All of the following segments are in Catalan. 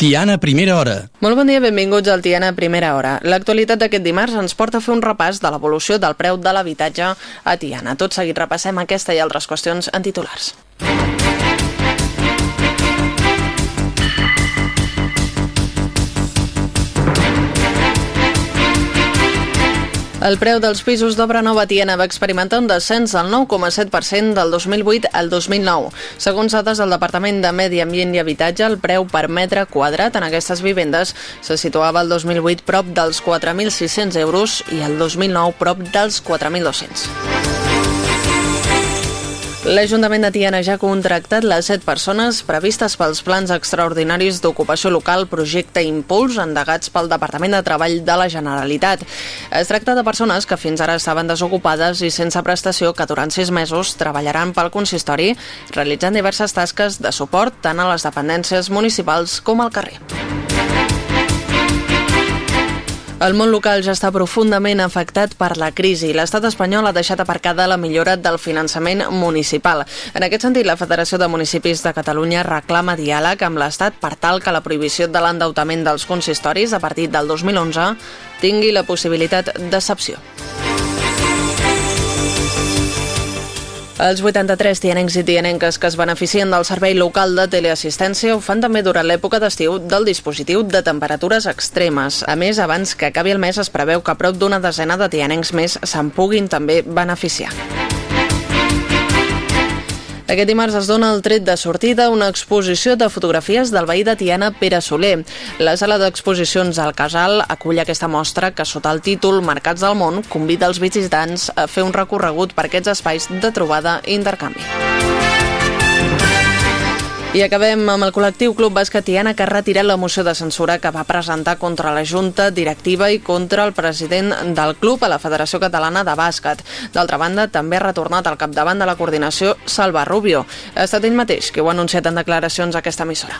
Tiana, primera hora. Molt bon dia, benvinguts al Tiana Primera Hora. L'actualitat d'aquest dimarts ens porta a fer un repàs de l'evolució del preu de l'habitatge a Tiana. Tot seguit repassem aquesta i altres qüestions en titulars. El preu dels pisos d'obra nova a Tiana va experimentar un descens del 9,7% del 2008 al 2009. Segons dades del Departament de Medi Ambient i Habitatge, el preu per metre quadrat en aquestes vivendes se situava el 2008 prop dels 4.600 euros i el 2009 prop dels 4.200. L'Ajuntament de Tiana ja ha contractat les set persones previstes pels plans extraordinaris d'ocupació local projecte Impuls endegats pel Departament de Treball de la Generalitat. Es tracta de persones que fins ara estaven desocupades i sense prestació que durant sis mesos treballaran pel consistori realitzant diverses tasques de suport tant a les dependències municipals com al carrer. El món local ja està profundament afectat per la crisi. L'estat espanyol ha deixat aparcada la millora del finançament municipal. En aquest sentit, la Federació de Municipis de Catalunya reclama diàleg amb l'Estat per tal que la prohibició de l'endeutament dels consistoris a partir del 2011 tingui la possibilitat d'excepció. Els 83 tianencs i tianenques que es beneficien del servei local de teleassistència ho fan també durant l'època d'estiu del dispositiu de temperatures extremes. A més, abans que acabi el mes es preveu que prop d'una desena de tianencs més se'n puguin també beneficiar. Aquest dimarts es dona el tret de sortida una exposició de fotografies del veí de Tiana, Pere Soler. La sala d'exposicions al Casal acull aquesta mostra que, sota el títol Mercats del món, convida els visitants a fer un recorregut per aquests espais de trobada i intercanvi. I acabem amb el col·lectiu Club Bàsquet Tiana que ha retirat la moció de censura que va presentar contra la Junta Directiva i contra el president del club a la Federació Catalana de Bàsquet. D'altra banda, també ha retornat al capdavant de la coordinació Salva Rubio. Ha estat ell mateix que ho ha anunciat en declaracions a aquesta emissora.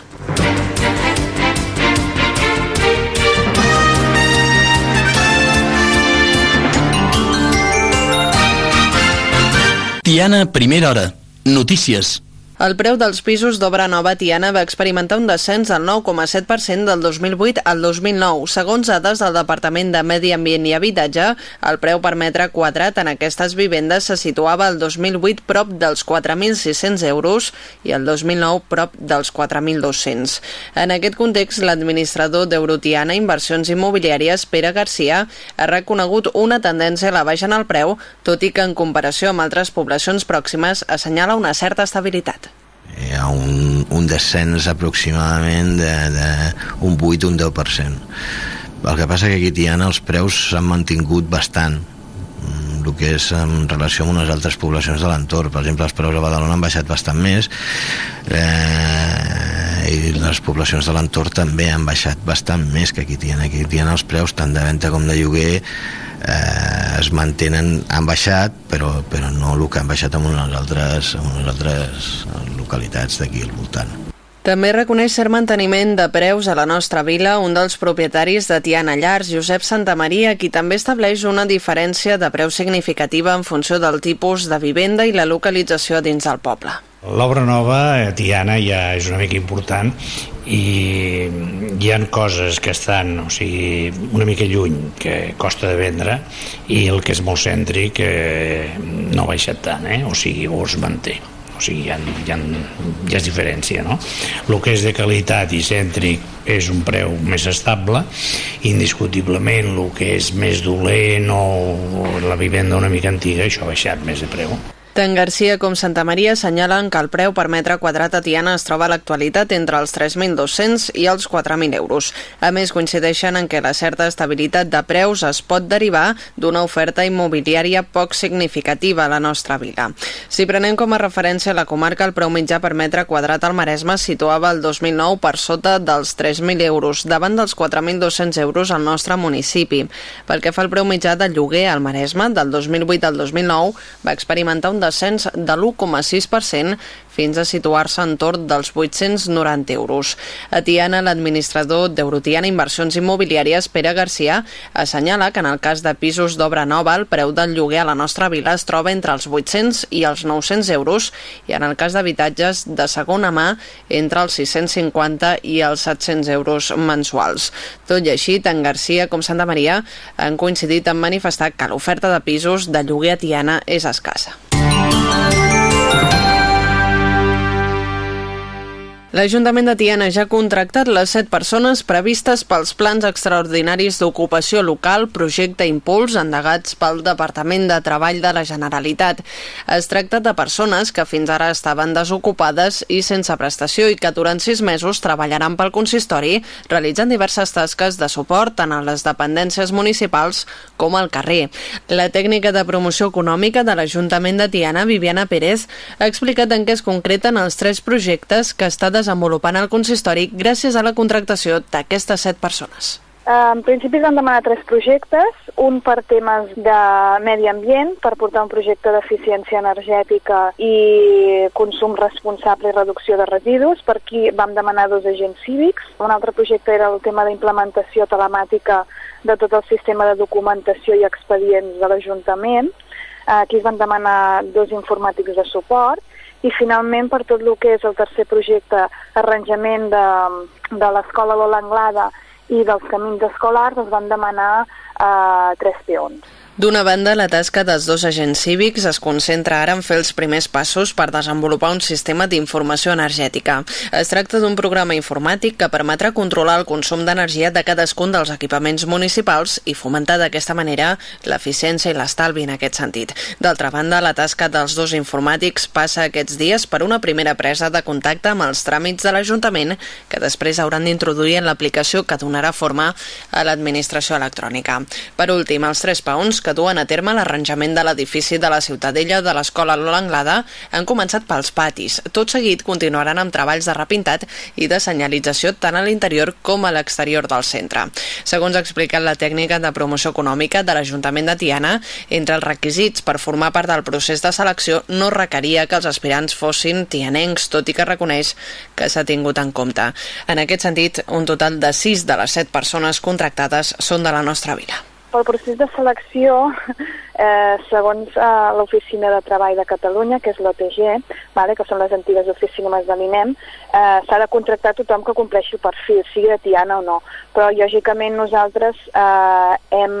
Tiana, primera hora. Notícies. El preu dels pisos d'obra nova Tiana va experimentar un descens del 9,7% del 2008 al 2009. Segons dades del Departament de Medi Ambient i Habitatge, el preu per metre quadrat en aquestes vivendes se situava el 2008 prop dels 4.600 euros i el 2009 prop dels 4.200. En aquest context, l'administrador d'Eurotiana Inversions Immobiliàries, Pere Garcia, ha reconegut una tendència a la baixa en el preu, tot i que en comparació amb altres poblacions pròximes assenyala una certa estabilitat hi ha un, un descens aproximadament d'un 8 un 10%. El que passa que aquí Tiana els preus s'han mantingut bastant mm, el que és en relació amb unes altres poblacions de l'entorn. Per exemple, els preus a Badalona han baixat bastant més eh, i les poblacions de l'entorn també han baixat bastant més que aquí Tiana. Aquí Tiana els preus tant de venda com de lloguer eh, es mantenen, han baixat, però, però no el que han baixat en unes altres, en unes altres localitats d'aquí al voltant. També reconeix cert manteniment de preus a la nostra vila un dels propietaris de Tiana Llars, Josep Santamaria, qui també estableix una diferència de preu significativa en funció del tipus de vivenda i la localització dins del poble. L'obra nova a Tiana ja és una mica important i hi han coses que estan o sigui, una mica lluny que costa de vendre i el que és molt cèntric eh, no ha baixat tant, eh? o sigui, o es manté o sigui, hi ha, hi ha, hi ha diferència no? el que és de qualitat i cèntric és un preu més estable indiscutiblement el que és més dolent o la vivenda una mica antiga això ha baixat més de preu tant Garcia com Santa Maria assenyalen que el preu per metre quadrat a Tiana es troba a l'actualitat entre els 3.200 i els 4.000 euros. A més, coincideixen en que la certa estabilitat de preus es pot derivar d'una oferta immobiliària poc significativa a la nostra vila. Si prenem com a referència la comarca, el preu mitjà per metre quadrat al Maresme es situava el 2009 per sota dels 3.000 euros, davant dels 4.200 euros al nostre municipi. Pel que fa al preu mitjà del lloguer al Maresme, del 2008 al 2009, va experimentar un descens de l'1,6% fins a situar-se en torn dels 890 euros. A Tiana, l'administrador d'Eurotiana Inversions Immobiliàries, Pere Garcia, assenyala que en el cas de pisos d'obra nova el preu del lloguer a la nostra vila es troba entre els 800 i els 900 euros i en el cas d'habitatges de segona mà entre els 650 i els 700 euros mensuals. Tot i així, tant Garcia com Santa Maria han coincidit en manifestar que l'oferta de pisos de lloguer a Tiana és escassa. L'Ajuntament de Tiana ja ha contractat les set persones previstes pels plans extraordinaris d'ocupació local, projecte Impuls, endegats pel Departament de Treball de la Generalitat. Es tracta de persones que fins ara estaven desocupades i sense prestació i que durant sis mesos treballaran pel consistori realitzant diverses tasques de suport tant a les dependències municipals com al carrer. La tècnica de promoció econòmica de l'Ajuntament de Tiana, Viviana Pérez, ha explicat en què es concreten els tres projectes que està desenvolupant el consistori gràcies a la contractació d'aquestes set persones. En principi es van demanar tres projectes, un per temes de medi ambient, per portar un projecte d'eficiència energètica i consum responsable i reducció de residus, per aquí vam demanar dos agents cívics, un altre projecte era el tema d'implementació telemàtica de tot el sistema de documentació i expedients de l'Ajuntament, aquí es van demanar dos informàtics de suport, i finalment per tot el que és el tercer projecte arranjament de, de l'escola Lola Anglada i dels camins escolars es van demanar eh, tres peons. D'una banda, la tasca dels dos agents cívics es concentra ara en fer els primers passos per desenvolupar un sistema d'informació energètica. Es tracta d'un programa informàtic que permetrà controlar el consum d'energia de cadascun dels equipaments municipals i fomentar d'aquesta manera l'eficiència i l'estalvi en aquest sentit. D'altra banda, la tasca dels dos informàtics passa aquests dies per una primera presa de contacte amb els tràmits de l'Ajuntament que després hauran d'introduir en l'aplicació que donarà forma a l'administració electrònica. Per últim, els tres paons que duen a terme l'arranjament de l'edifici de la Ciutadella de l'Escola Lola Anglada han començat pels patis. Tot seguit continuaran amb treballs de repintat i de senyalització tant a l'interior com a l'exterior del centre. Segons ha explicat la tècnica de promoció econòmica de l'Ajuntament de Tiana, entre els requisits per formar part del procés de selecció no requeria que els aspirants fossin tianencs, tot i que reconeix que s'ha tingut en compte. En aquest sentit, un total de 6 de les 7 persones contractades són de la nostra vila. Pel procés de selecció, eh, segons eh, l'Oficina de Treball de Catalunya, que és l'OTG, vale, que són les antigues oficines de l'INEM, eh, s'ha de contractar tothom que compleixi el perfil, sigui de Tiana o no. Però, lògicament, nosaltres eh, hem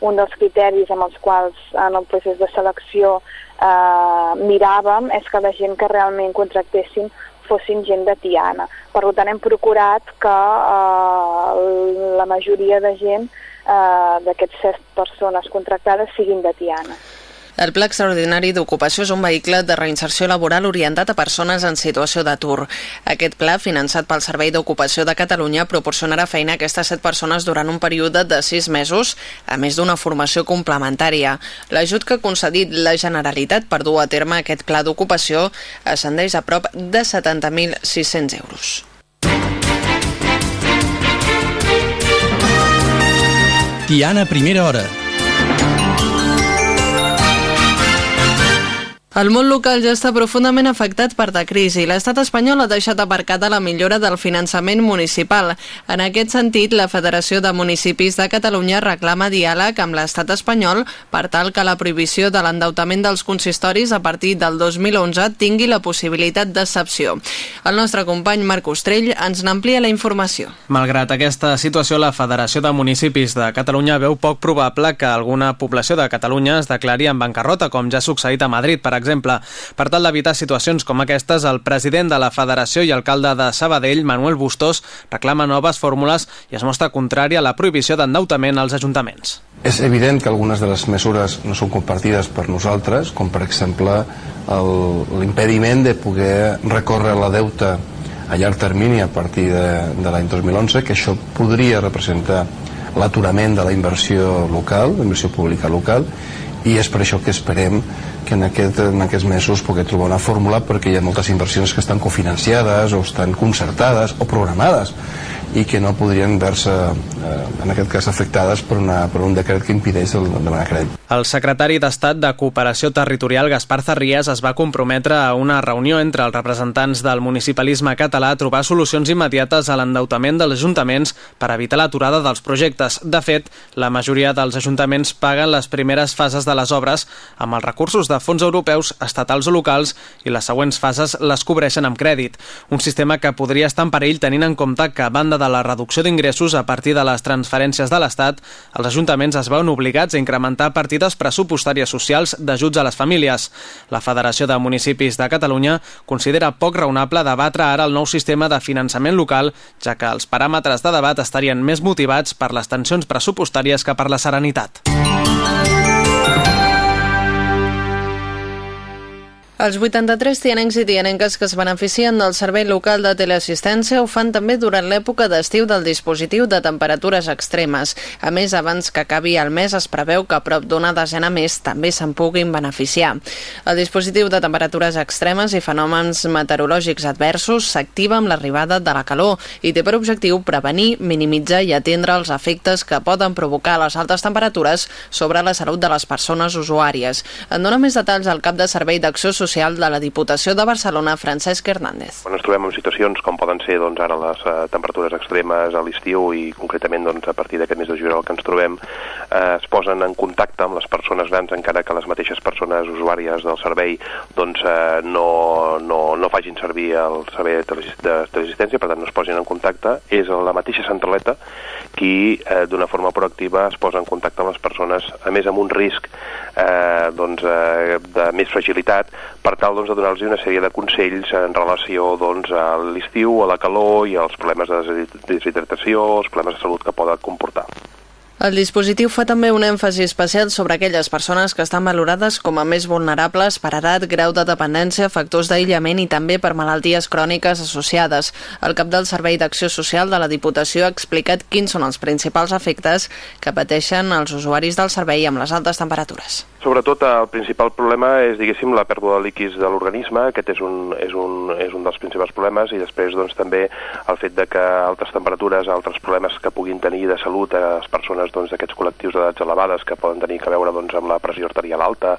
un dels criteris amb els quals en el procés de selecció eh, miràvem és que la gent que realment contractessin fossin gent de Tiana. Per tant, hem procurat que eh, la majoria de gent eh, d'aquests set persones contractades siguin de Tiana. El Pla Extraordinari d'Ocupació és un vehicle de reinserció laboral orientat a persones en situació d'atur. Aquest pla, finançat pel Servei d'Ocupació de Catalunya, proporcionarà feina a aquestes set persones durant un període de sis mesos, a més d'una formació complementària. L'ajut que ha concedit la Generalitat per dur a terme aquest pla d'ocupació ascendeix a prop de 70.600 euros. Tiana, primera hora. El món local ja està profundament afectat per la crisi. L'estat espanyol ha deixat aparcada la millora del finançament municipal. En aquest sentit, la Federació de Municipis de Catalunya reclama diàleg amb l'estat espanyol per tal que la prohibició de l'endeutament dels consistoris a partir del 2011 tingui la possibilitat d'excepció. El nostre company Marc Ostrell ens n'amplia la informació. Malgrat aquesta situació, la Federació de Municipis de Catalunya veu poc probable que alguna població de Catalunya es declari en bancarrota, com ja ha succeït a Madrid, per exemple. Per tal d'evitar situacions com aquestes, el president de la Federació i alcalde de Sabadell, Manuel Bustos, reclama noves fórmules i es mostra contrari a la prohibició d'endeutament als ajuntaments. És evident que algunes de les mesures no són compartides per nosaltres, com per exemple l'impediment de poder recórrer la deuta a llarg termini a partir de, de l'any 2011, que això podria representar l'aturament de la inversió local, la inversió pública local, i és per això que esperem que en, aquest, en aquests mesos poder trobar una fórmula perquè hi ha moltes inversions que estan cofinanciades o estan concertades o programades i que no podrien veure-se, eh, en aquest cas, afectades per, una, per un decret que impideix el demanar crèdit. El secretari d'Estat de Cooperació Territorial, Gaspar Zarries, es va comprometre a una reunió entre els representants del municipalisme català a trobar solucions immediates a l'endeutament dels ajuntaments per evitar l'aturada dels projectes. De fet, la majoria dels ajuntaments paguen les primeres fases de les obres amb els recursos de fons europeus, estatals o locals i les següents fases les cobreixen amb crèdit. Un sistema que podria estar en perill tenint en compte que, a banda de la reducció d'ingressos a partir de les transferències de l'Estat, els ajuntaments es veuen obligats a incrementar a partir partides pressupostàries socials d'ajuts a les famílies. La Federació de Municipis de Catalunya considera poc raonable debatre ara el nou sistema de finançament local, ja que els paràmetres de debat estarien més motivats per les tensions pressupostàries que per la serenitat. Els 83 tianencs i tianenques que es beneficien del servei local de teleassistència ho fan també durant l'època d'estiu del dispositiu de temperatures extremes. A més, abans que acabi el mes es preveu que prop d'una desena més també se'n puguin beneficiar. El dispositiu de temperatures extremes i fenòmens meteorològics adversos s'activa amb l'arribada de la calor i té per objectiu prevenir, minimitzar i atendre els efectes que poden provocar les altes temperatures sobre la salut de les persones usuàries. En dona més detalls al cap de Servei d'Acció Social Social de la Diputació de Barcelona, Francesc Hernández. Quan ens trobem en situacions com poden ser doncs, ara les uh, temperatures extremes a l'estiu i concretament doncs, a partir d'aquest mes de juliol que ens trobem, uh, es posen en contacte amb les persones grans encara que les mateixes persones usuàries del servei doncs, no, no, no facin servir el servei de teleassistència, per tant no es posin en contacte. És la mateixa centraleta qui eh, d'una forma proactiva es posa en contacte amb les persones, a més amb un risc eh, doncs, eh, de més fragilitat, per tal doncs, de donar-los una sèrie de consells en relació doncs, a l'estiu, a la calor i als problemes de deshidratació, els problemes de salut que poden comportar. El dispositiu fa també un èmfasi especial sobre aquelles persones que estan valorades com a més vulnerables per edat, grau de dependència, factors d'aïllament i també per malalties cròniques associades. El cap del Servei d'Acció Social de la Diputació ha explicat quins són els principals efectes que pateixen els usuaris del servei amb les altes temperatures. Sobretot el principal problema és, diguéssim, la pèrdua de líquids de l'organisme, aquest és un, és, un, és un dels principals problemes, i després doncs, també el fet de que altres temperatures, altres problemes que puguin tenir de salut a les persones doncs, d'aquests doncs, col·lectius d'edats elevades que poden tenir que veure doncs, amb la pressió arterial alta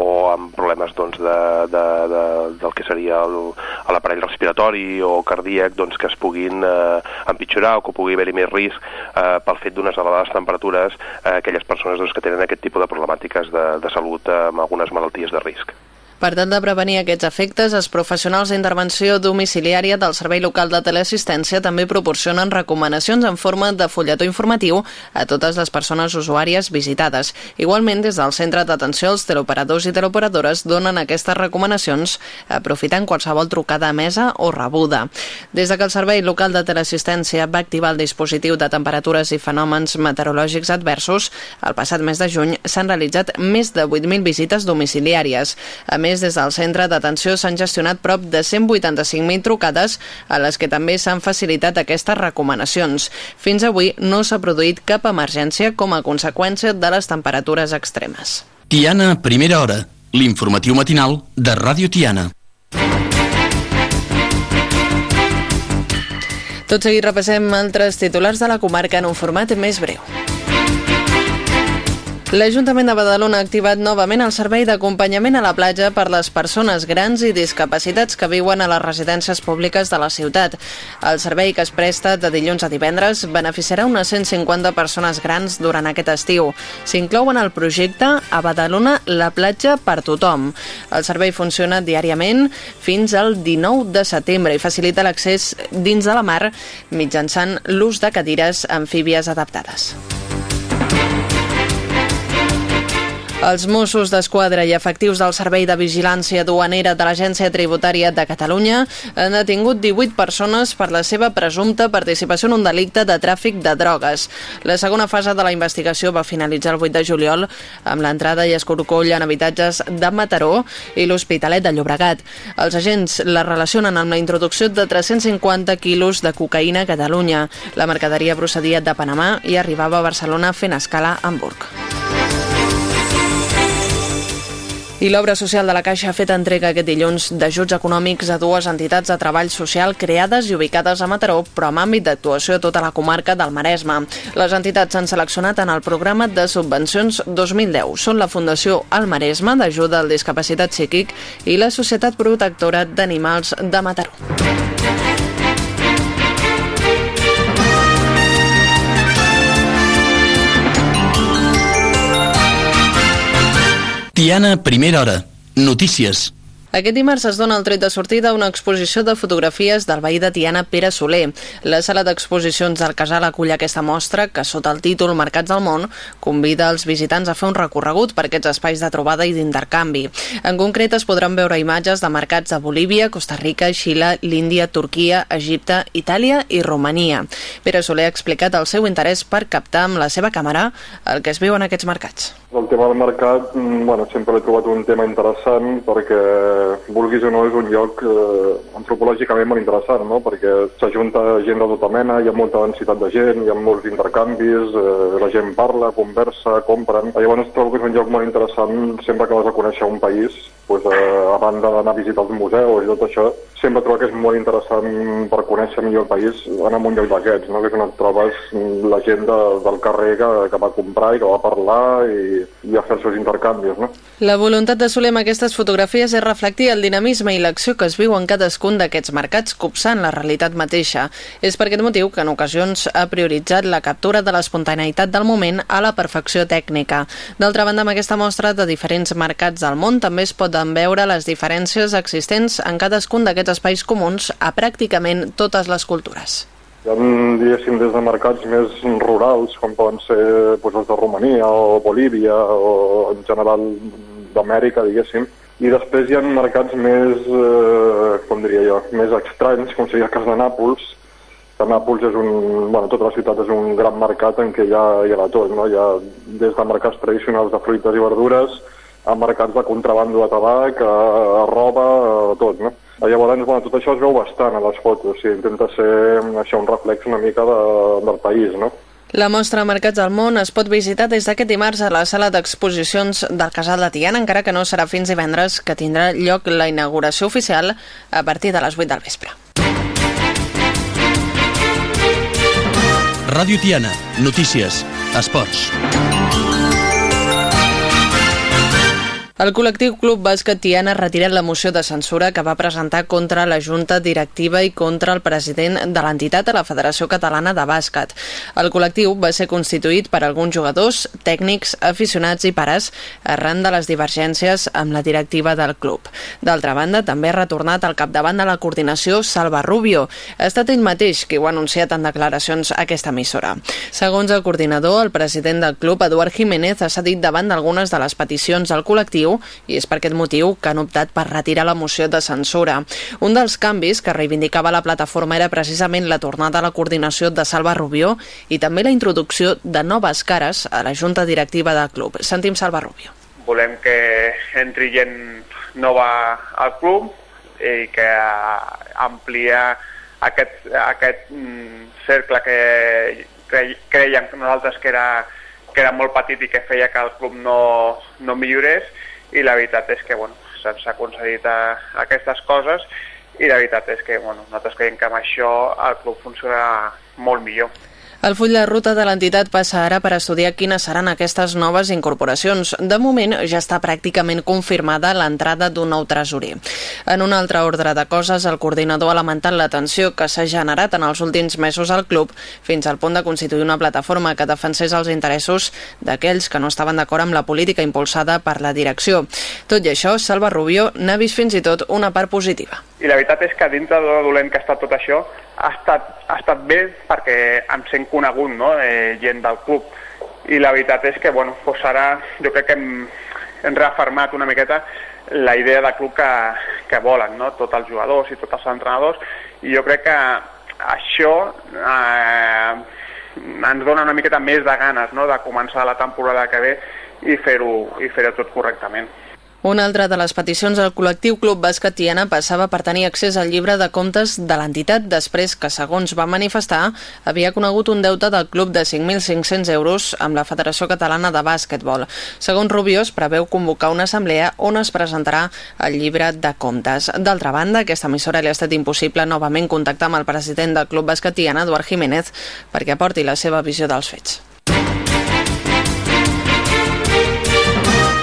o amb problemes doncs, de, de, de, del que seria l'aparell respiratori o cardíac doncs, que es puguin eh, empitjorar o que pugui haver-hi més risc eh, pel fet d'unes elevades temperatures eh, aquelles persones doncs, que tenen aquest tipus de problemàtiques de, de salut amb algunes malalties de risc. Per tal de prevenir aquests efectes, els professionals d'intervenció domiciliària del Servei Local de Teleassistència també proporcionen recomanacions en forma de folletó informatiu a totes les persones usuàries visitades. Igualment, des del Centre d'Atenció, els teleoperadors i teleoperadores donen aquestes recomanacions aprofitant qualsevol trucada a mesa o rebuda. Des de que el Servei Local de Teleassistència va activar el dispositiu de temperatures i fenòmens meteorològics adversos, el passat mes de juny s'han realitzat més de 8.000 visites domiciliàries. A més, més, des del centre d'atenció s'han gestionat prop de 185.000 trucades a les que també s'han facilitat aquestes recomanacions. Fins avui no s'ha produït cap emergència com a conseqüència de les temperatures extremes. Tiana, primera hora. L'informatiu matinal de Ràdio Tiana. Tot seguit repassem altres titulars de la comarca en un format més breu. L'Ajuntament de Badalona ha activat novament el servei d'acompanyament a la platja per les persones grans i discapacitats que viuen a les residències públiques de la ciutat. El servei que es presta de dilluns a divendres beneficiarà unes 150 persones grans durant aquest estiu. S'inclou en el projecte a Badalona la platja per tothom. El servei funciona diàriament fins al 19 de setembre i facilita l'accés dins de la mar mitjançant l'ús de cadires amfíbies adaptades. Els Mossos d'Esquadra i efectius del Servei de Vigilància Duanera de l'Agència Tributària de Catalunya han detingut 18 persones per la seva presumpta participació en un delicte de tràfic de drogues. La segona fase de la investigació va finalitzar el 8 de juliol amb l'entrada i escorcoll en habitatges de Mataró i l'Hospitalet de Llobregat. Els agents la relacionen amb la introducció de 350 quilos de cocaïna a Catalunya. La mercaderia procedia de Panamà i arribava a Barcelona fent escala a Hamburg. I l'obra social de la Caixa ha fet entrega aquest dilluns d'ajuts econòmics a dues entitats de treball social creades i ubicades a Mataró, però amb àmbit d'actuació a tota la comarca del Maresme. Les entitats s'han seleccionat en el programa de subvencions 2010. Són la Fundació El Maresme d'ajuda al discapacitat psíquic i la Societat Protectora d'Animals de Mataró. Tiana, primera hora. Notícies. Aquest dimarts es dona el tret de sortida a una exposició de fotografies del veí de Tiana Pere Soler. La sala d'exposicions del Casal acull aquesta mostra que, sota el títol Mercats del món, convida els visitants a fer un recorregut per aquests espais de trobada i d'intercanvi. En concret, es podran veure imatges de mercats de Bolívia, Costa Rica, Xile, l'Índia, Turquia, Egipte, Itàlia i Romania. Pere Soler ha explicat el seu interès per captar amb la seva càmera el que es viu en aquests mercats. El tema del mercat, mm, bueno, sempre he trobat un tema interessant perquè, vulguis o no, és un lloc eh, antropològicament molt interessant, no? perquè s'ajunta gent de tota mena, hi ha molta densitat de gent, hi ha molts intercanvis, eh, la gent parla, conversa, compren... Llavors trobo que és un lloc molt interessant sempre que vas a conèixer un país, pues, eh, a banda d'anar a visitar els museus i tot això, sempre trobo que és molt interessant per conèixer millor el país anar a un lloc d'aquests, no? que és on et trobes la gent de, del carrer que, que va comprar i que va parlar i, i a fer els seus intercanvis. No? La voluntat de Soler amb aquestes fotografies és reflectir el dinamisme i l'acció que es viu en cadascun d'aquests mercats, copsant la realitat mateixa. És per aquest motiu que en ocasions ha prioritzat la captura de l'espontaneïtat del moment a la perfecció tècnica. D'altra banda, amb aquesta mostra de diferents mercats del món també es poden veure les diferències existents en cadascun d'aquests espais comuns a pràcticament totes les cultures. Hi ha, diguéssim, des de mercats més rurals, com poden ser doncs, els de Romania o Bolívia o en general d'Amèrica, diguéssim, i després hi ha mercats més, eh, com diria jo, més estranys, com seria el cas de Nàpols, que Nàpols és un, bueno, tota la ciutat és un gran mercat en què hi ha, hi ha de tot, no? Hi ha des de mercats tradicionals de fruites i verdures a mercats de contrabando de tabac, a, a roba, a tot, no? Llavors, bueno, tot això es veu bastant a les fotos, o sigui, intenta ser això un reflex una mica de, del país, no? La mostra Mercats del Món es pot visitar des d'aquest dimarts a la sala d'exposicions del Casal de Tiana, encara que no serà fins divendres que tindrà lloc la inauguració oficial a partir de les 8 del vespre. Ràdio Tiana, notícies, esports. El col·lectiu Club Bàsquet Tiana ha retirat la moció de censura que va presentar contra la Junta Directiva i contra el president de l'entitat a la Federació Catalana de Bàsquet. El col·lectiu va ser constituït per alguns jugadors, tècnics, aficionats i pares arran de les divergències amb la directiva del club. D'altra banda, també ha retornat al capdavant de la coordinació Salva Rubio. Ha estat ell mateix qui ho ha anunciat en declaracions a aquesta emissora. Segons el coordinador, el president del club, Eduard Jiménez, ha cedit davant d'algunes de les peticions del col·lectiu i és per aquest motiu que han optat per retirar la moció de censura. Un dels canvis que reivindicava la plataforma era precisament la tornada a la coordinació de Salva Rubió i també la introducció de noves cares a la junta directiva del club. Sentim Salva Rubió. Volem que entri gent nova al club i que amplia aquest, aquest mm, cercle que creiem nosaltres que era, que era molt petit i que feia que el club no, no millorés i la veritat és que bueno, se'ns ha concedit a, a aquestes coses i la veritat és que bueno, nosaltres creiem que amb això el club funciona molt millor. El full de ruta de l'entitat passa ara per estudiar quines seran aquestes noves incorporacions. De moment ja està pràcticament confirmada l'entrada d'un nou tresorer. En un altre ordre de coses, el coordinador ha lamentat la tensió que s'ha generat en els últims mesos al club fins al punt de constituir una plataforma que defensés els interessos d'aquells que no estaven d'acord amb la política impulsada per la direcció. Tot i això, Salva Rubio n'ha vist fins i tot una part positiva. I la veritat és que dintre de dolent que ha estat tot això, ha estat, ha estat bé perquè em sent conegut, no?, eh, gent del club. I la veritat és que, bueno, pues ara jo crec que hem, hem reafirmat una miqueta la idea de club que, que volen, no?, tots els jugadors i tots els entrenadors, i jo crec que això eh, ens dona una miqueta més de ganes no?, de començar la temporada que ve i fer-ho fer tot correctament. Una altra de les peticions del col·lectiu Club Bàsquet Tiana passava per tenir accés al llibre de comptes de l'entitat després que, segons va manifestar, havia conegut un deute del club de 5.500 euros amb la Federació Catalana de Bàsquetbol. Segons Rubiós, preveu convocar una assemblea on es presentarà el llibre de comptes. D'altra banda, aquesta emissora li ha estat impossible novament contactar amb el president del Club Bàsquet Tiana, Eduard Jiménez, perquè aporti la seva visió dels fets.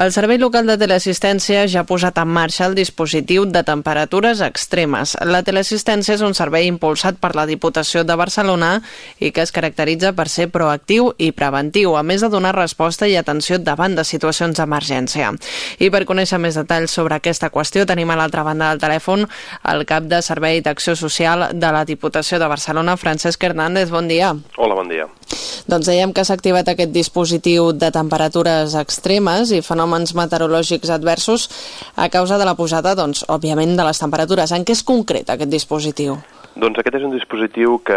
El Servei Local de Teleassistència ja ha posat en marxa el dispositiu de temperatures extremes. La teleassistència és un servei impulsat per la Diputació de Barcelona i que es caracteritza per ser proactiu i preventiu, a més de donar resposta i atenció davant de situacions d'emergència. I per conèixer més detalls sobre aquesta qüestió tenim a l'altra banda del telèfon el cap de Servei d'Acció Social de la Diputació de Barcelona, Francesc Hernández. Bon dia. Hola, bon dia. Doncs dèiem que s'ha activat aquest dispositiu de temperatures extremes i fenòmens meteorològics adversos a causa de la pujada, doncs, òbviament, de les temperatures. En què és concret aquest dispositiu? Doncs aquest és un dispositiu que,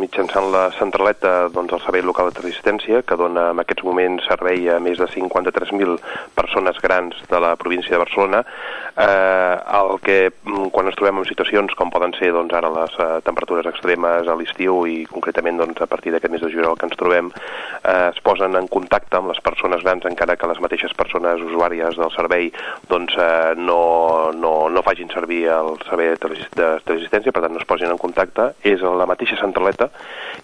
mitjançant la centraleta doncs, el Servei Local de Resistència, que dona en aquests moments servei a més de 53.000 persones grans de la província de Barcelona, eh, el que quan ens trobem en situacions com poden ser doncs, ara les eh, temperatures extremes a l'estiu i concretament doncs, a partir d'aquest mes de juliol que ens trobem, eh, es posen en contacte amb les persones grans encara que les mateixes persones usuàries del servei doncs, eh, no, no, no facin servir el servei de resistència, per no es posin en contacte, és la mateixa centraleta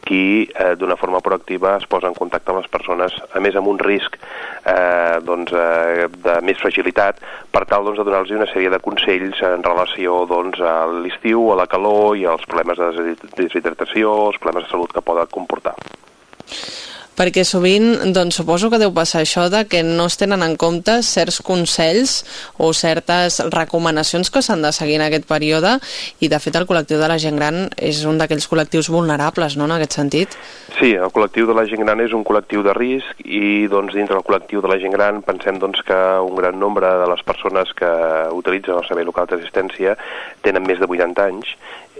qui eh, d'una forma proactiva es posa en contacte amb les persones, a més amb un risc eh, doncs, eh, de més fragilitat, per tal doncs, de donar-los una sèrie de consells en relació doncs, a l'estiu, a la calor i als problemes de deshidratació, els problemes de salut que poden comportar perquè sovint doncs, suposo que deu passar això de que no es tenen en compte certs consells o certes recomanacions que s'han de seguir en aquest període i de fet el col·lectiu de la gent gran és un d'aquells col·lectius vulnerables no, en aquest sentit. Sí, el col·lectiu de la gent gran és un col·lectiu de risc i doncs, dintre del col·lectiu de la gent gran pensem doncs, que un gran nombre de les persones que utilitzen el servei local d'assistència tenen més de 80 anys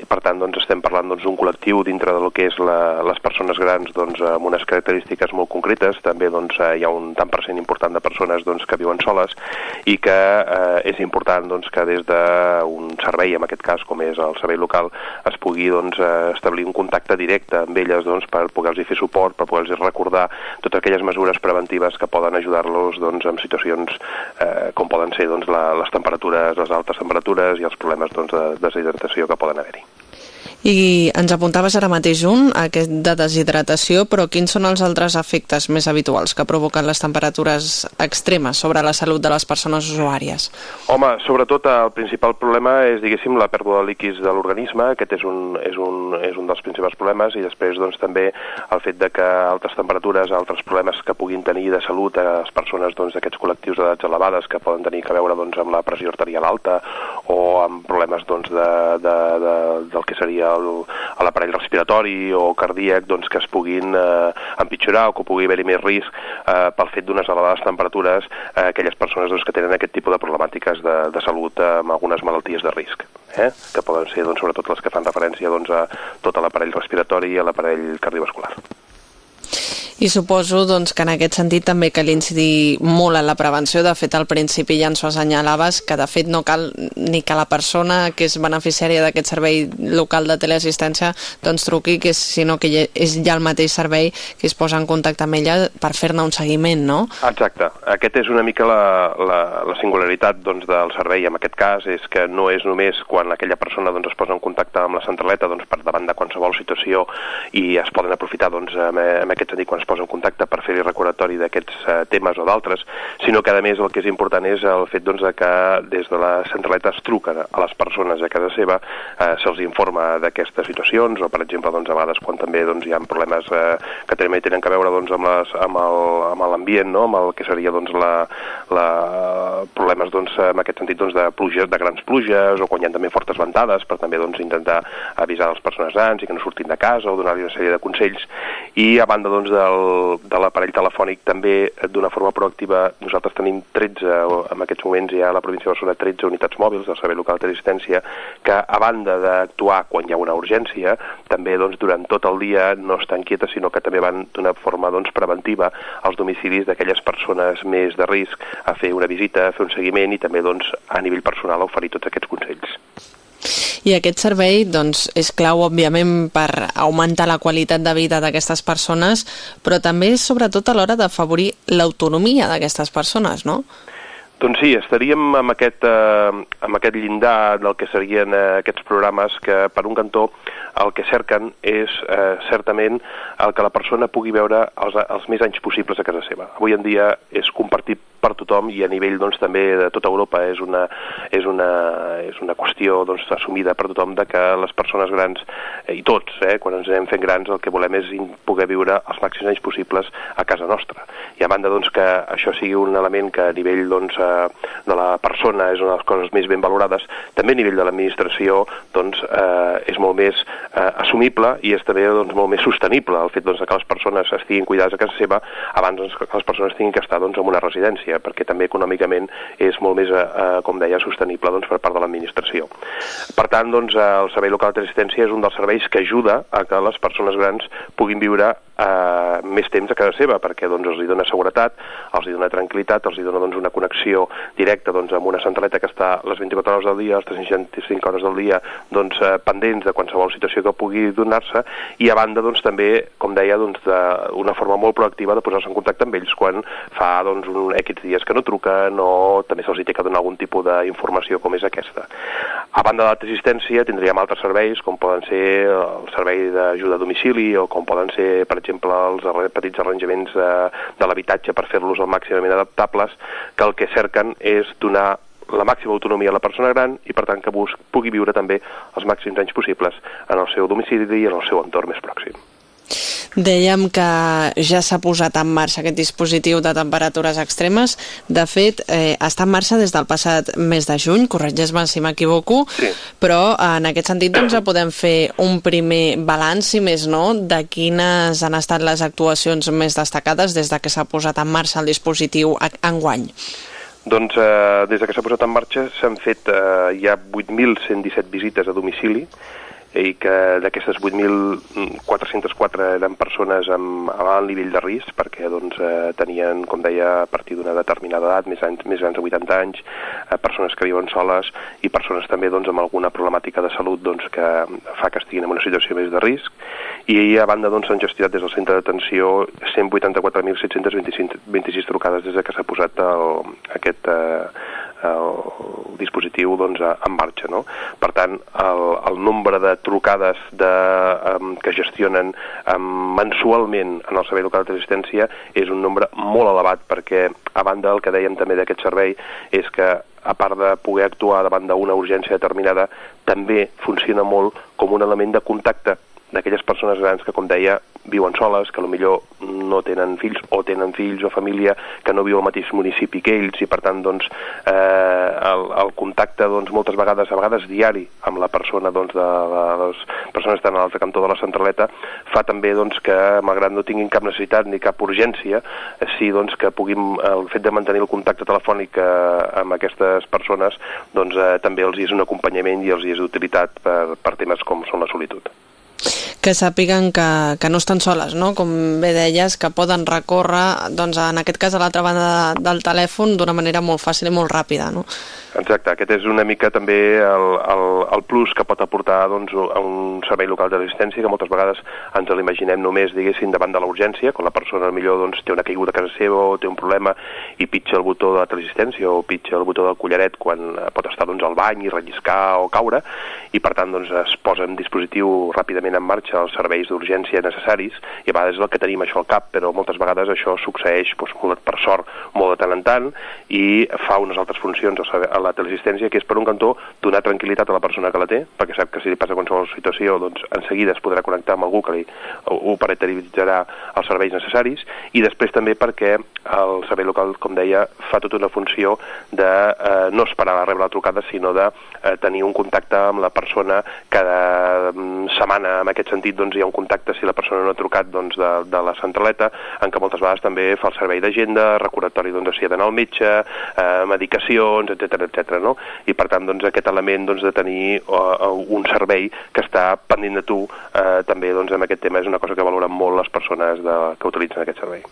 per tant doncs, estem parlant doncs, d'un doncs, col·lectiu dintre del que és la, les persones grans doncs, amb unes característiques molt concretes, també doncs, eh, hi ha un tant per cent important de persones doncs, que viuen soles i que eh, és important doncs, que des d'un servei, en aquest cas com és el servei local, es pugui doncs, eh, establir un contacte directe amb elles doncs, per poder-los fer suport, per poder-los recordar totes aquelles mesures preventives que poden ajudar-los doncs, en situacions eh, com poden ser doncs, la, les temperatures, les altes temperatures i els problemes doncs, de deshidratació que poden haver-hi. I ens apuntaves ara mateix un, aquest de deshidratació, però quins són els altres efectes més habituals que provoquen les temperatures extremes sobre la salut de les persones usuàries? Home, sobretot el principal problema és, diguéssim, la pèrdua de líquids de l'organisme, aquest és un, és, un, és un dels principals problemes, i després doncs, també el fet de que altres temperatures, altres problemes que puguin tenir de salut a les persones doncs, d'aquests doncs, col·lectius d'edats elevades que poden tenir que veure doncs, amb la pressió arterial alta o amb problemes doncs, de, de, de, del que seria a l'aparell respiratori o cardíac doncs, que es puguin eh, empitjorar o que pugui haver-hi més risc eh, pel fet d'unes elevades temperatures eh, aquelles persones doncs, que tenen aquest tipus de problemàtiques de, de salut eh, amb algunes malalties de risc, eh, que poden ser doncs, sobretot les que fan referència doncs, a tot l'aparell respiratori i a l'aparell cardiovascular. I suposo doncs, que en aquest sentit també cal incidir molt en la prevenció. De fet, al principi ja ens ho assenyalaves, que de fet no cal ni que la persona que és beneficiària d'aquest servei local de teleassistència doncs truqui, que sinó que és ja el mateix servei que es posa en contacte amb ella per fer-ne un seguiment, no? Exacte. Aquest és una mica la, la, la singularitat doncs, del servei en aquest cas, és que no és només quan aquella persona doncs, es posa en contacte amb la centraleta doncs, per davant de qualsevol situació i es poden aprofitar doncs, en, en aquest sentit quan es posa en contacte per fer-hi recordatori d'aquests uh, temes o d'altres, sinó que a més el que és important és el fet doncs, de que des de la centraleta es truquen a les persones a casa seva, uh, se'ls informa d'aquestes situacions, o per exemple doncs, a vegades quan també doncs, hi ha problemes uh, que també tenen que veure doncs, amb, les, amb l'ambient, no? amb el que seria doncs, la, la, problemes doncs, en aquest sentit doncs, de pluges, de grans pluges, o quan hi ha també fortes ventades, per també doncs, intentar avisar les persones grans i que no surtin de casa o donar-li una sèrie de consells. I a banda doncs, del del, de l'aparell telefònic també d'una forma proactiva nosaltres tenim 13, o en aquests moments hi ha a la província de Barcelona 13 unitats mòbils del Servei Local d'Assistència que a banda d'actuar quan hi ha una urgència, també doncs, durant tot el dia no estan quietes, sinó que també van d'una forma doncs, preventiva als domicilis d'aquelles persones més de risc a fer una visita, a fer un seguiment i també doncs, a nivell personal a oferir tots aquests consells. I aquest servei doncs, és clau, òbviament, per augmentar la qualitat de vida d'aquestes persones, però també sobretot a l'hora d'afavorir l'autonomia d'aquestes persones, no? Doncs sí, estaríem amb aquest, eh, amb aquest llindar del que serien eh, aquests programes que, per un cantó, el que cerquen és, eh, certament, el que la persona pugui veure els, els més anys possibles a casa seva. Avui en dia és compartit per tothom i a nivell doncs, també de tota Europa és una, és una, és una qüestió doncs, assumida per tothom de que les persones grans, eh, i tots, eh, quan ens anem fent grans, el que volem és poder viure els màxims anys possibles a casa nostra. I a banda doncs, que això sigui un element que a nivell doncs, eh, de la persona és una de les coses més ben valorades, també a nivell de l'administració doncs, eh, és molt més eh, assumible i és també doncs, molt més sostenible el fet doncs, que les persones estiguin cuidades a casa seva abans doncs, que les persones tinguin que estar doncs, en una residència residència, perquè també econòmicament és molt més, eh, com deia, sostenible doncs, per part de l'administració. Per tant, doncs, el Servei Local d'Assistència és un dels serveis que ajuda a que les persones grans puguin viure eh, més temps a casa seva, perquè doncs, els hi dona seguretat, els hi dona tranquil·litat, els hi dona doncs, una connexió directa doncs, amb una centraleta que està les 24 hores del dia, les 365 hores del dia, doncs, eh, pendents de qualsevol situació que pugui donar-se, i a banda doncs, també, com deia, doncs, d'una forma molt proactiva de posar-se en contacte amb ells quan fa doncs, un X dies que no truquen o també se'ls té que donar algun tipus d'informació com és aquesta. A banda de l'assistència tindríem altres serveis com poden ser el servei d'ajuda a domicili o com poden ser, per exemple, els petits arranjaments de, de l'habitatge per fer-los al màximament adaptables, que el que cerquen és donar la màxima autonomia a la persona gran i per tant que pugui viure també els màxims anys possibles en el seu domicili i en el seu entorn més pròxim. Dèiem que ja s'ha posat en marxa aquest dispositiu de temperatures extremes. De fet, eh, està en marxa des del passat mes de juny, corregeix-me si m'equivoco, sí. però en aquest sentit doncs, ja podem fer un primer balanç, si més no, de quines han estat les actuacions més destacades des de que s'ha posat en marxa el dispositiu enguany. Doncs eh, des de que s'ha posat en marxa s'han fet eh, ja 8.117 visites a domicili, i que d'aquestes 8.404 eren persones amb, alt nivell de risc perquè doncs, eh, tenien, com deia, a partir d'una determinada edat, més, anys, més grans de 80 anys, eh, persones que viuen soles i persones també doncs, amb alguna problemàtica de salut doncs, que fa que estiguin en una situació més de risc. I a banda doncs, s'han doncs, gestionat des del centre d'atenció 184.726 trucades des que s'ha posat el, aquest, eh, el dispositiu doncs, en marxa. No? Per tant, el, el nombre de trucades de, um, que gestionen um, mensualment en el Servei Local d'Assistència és un nombre molt elevat perquè, a banda del que dèiem també d'aquest servei, és que a part de poder actuar davant d'una urgència determinada, també funciona molt com un element de contacte d'aquelles persones grans que, com deia, viuen soles, que millor no tenen fills o tenen fills o família que no viu al mateix municipi que ells i per tant doncs, eh, el, el contacte doncs, moltes vegades, a vegades diari amb la persona doncs, de, de, les persones que estan a l'altre cantó de la centraleta fa també doncs, que malgrat no tinguin cap necessitat ni cap urgència sí doncs, que puguin, el fet de mantenir el contacte telefònic eh, amb aquestes persones doncs, eh, també els és un acompanyament i els és d'utilitat per, per temes com són la solitud que sàpiguen que, que no estan soles, no? com bé deies, que poden recórrer, doncs, en aquest cas, a l'altra banda del telèfon d'una manera molt fàcil i molt ràpida. No? Exacte, aquest és una mica també el, el, el plus que pot aportar doncs, a un servei local d'assistència que moltes vegades ens l'imaginem només, diguéssim, davant de la urgència, quan la persona millor doncs, té una caiguda a casa seva o té un problema i pitja el botó de la teleassistència o pitja el botó del collaret quan pot estar doncs, al bany i relliscar o caure i per tant doncs, es posa en dispositiu ràpidament en marxa els serveis d'urgència necessaris i a vegades és el que tenim això al cap, però moltes vegades això succeeix doncs, per sort molt de tant en tant i fa unes altres funcions a la teleassistència, que és per un cantó donar tranquil·litat a la persona que la té, perquè sap que si li passa qualsevol situació, doncs en seguida es podrà connectar amb algú que li operatoritzarà els serveis necessaris, i després també perquè el servei local, com deia, fa tota una funció de eh, no esperar a rebre la trucada, sinó de eh, tenir un contacte amb la persona cada mm, setmana, en aquest sentit doncs, hi ha un contacte, si la persona no ha trucat doncs, de, de la centraleta, en què moltes vegades també fa el servei d'agenda, recordatori doncs, si ha d'anar al metge, eh, medicacions, etc etc. no? I per tant, doncs, aquest element doncs, de tenir uh, un servei que està pendent de tu, eh, també doncs, en aquest tema és una cosa que valoren molt les persones de, que utilitzen aquest servei.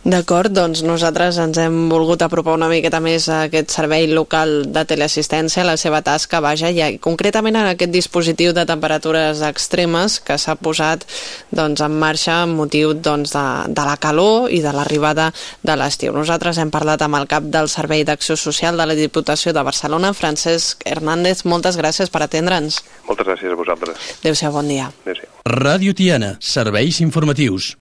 D'acord, doncs nosaltres ens hem volgut apropar una miqueta més a aquest servei local de teleassistència, a la seva tasca, vaja, i concretament en aquest dispositiu de temperatures extremes que s'ha posat doncs, en marxa amb motiu doncs, de, de la calor i de l'arribada de l'estiu. Nosaltres hem parlat amb el cap del Servei d'Acció Social de la Diputació de Barcelona, Francesc Hernández. Moltes gràcies per atendre'ns. Moltes gràcies a vosaltres. Adéu-siau, bon dia. Adéu-siau. Ràdio Tiana, serveis informatius.